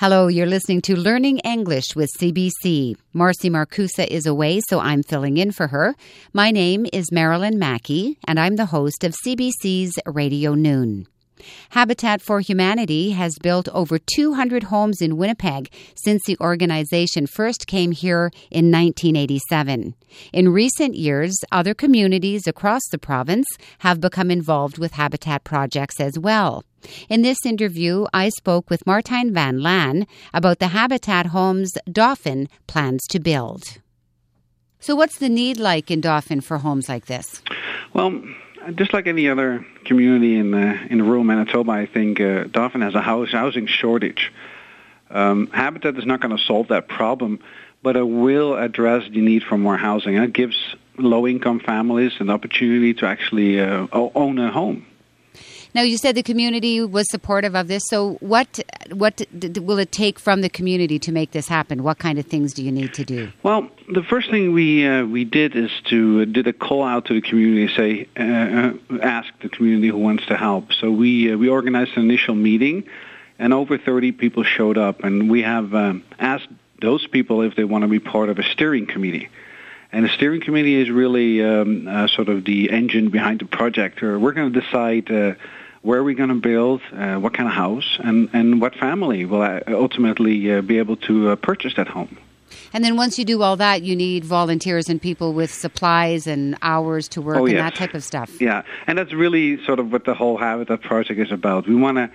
Hello, you're listening to Learning English with CBC. Marcy Markusa is away, so I'm filling in for her. My name is Marilyn Mackey, and I'm the host of CBC's Radio Noon. Habitat for Humanity has built over 200 homes in Winnipeg since the organization first came here in 1987. In recent years, other communities across the province have become involved with habitat projects as well. In this interview, I spoke with Martijn Van Laan about the habitat homes Dauphin plans to build. So, what's the need like in Dauphin for homes like this? Well, just like any other community in uh, in rural Manitoba, I think uh, Dauphin has a house housing shortage. Um, Habitat is not going to solve that problem, but it will address the need for more housing. And it gives low-income families an opportunity to actually uh, own a home. Now, you said the community was supportive of this. So, what what will it take from the community to make this happen? What kind of things do you need to do? Well, the first thing we uh, we did is to uh, did a call out to the community, say uh, uh ask the community who wants to help. So we uh, we organized an initial meeting, and over 30 people showed up, and we have um, asked those people if they want to be part of a steering committee. And the steering committee is really um, uh, sort of the engine behind the project. We're going to decide uh, where are going to build, uh, what kind of house, and, and what family will uh, ultimately uh, be able to uh, purchase that home. And then once you do all that, you need volunteers and people with supplies and hours to work oh, and that type of stuff. Yeah, and that's really sort of what the whole Habitat project is about. We want to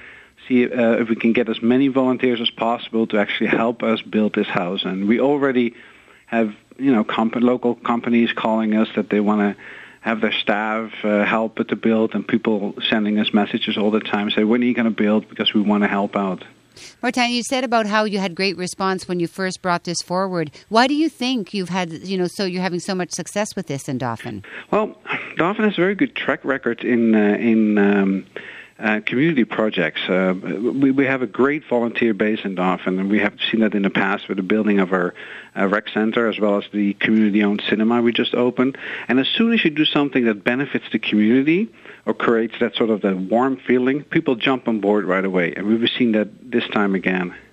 see uh, if we can get as many volunteers as possible to actually help us build this house. And we already have, you know, comp- local companies calling us that they want to have their staff uh, help with the build, and people sending us messages all the time say, "When are you going to build?" Because we want to help out. Martin, you said about how you had great response when you first brought this forward. Why do you think you've had, you know, so you're having so much success with this in Dauphin? Well, Dauphin has a very good track record in uh, in um, uh, community projects. Uh, we, we have a great volunteer base in Dauphin, and we have seen that in the past with the building of our uh, rec center as well as the community-owned cinema we just opened. And as soon as you do something that benefits the community or creates that sort of that warm feeling, people jump on board right away. And we've seen that this time again.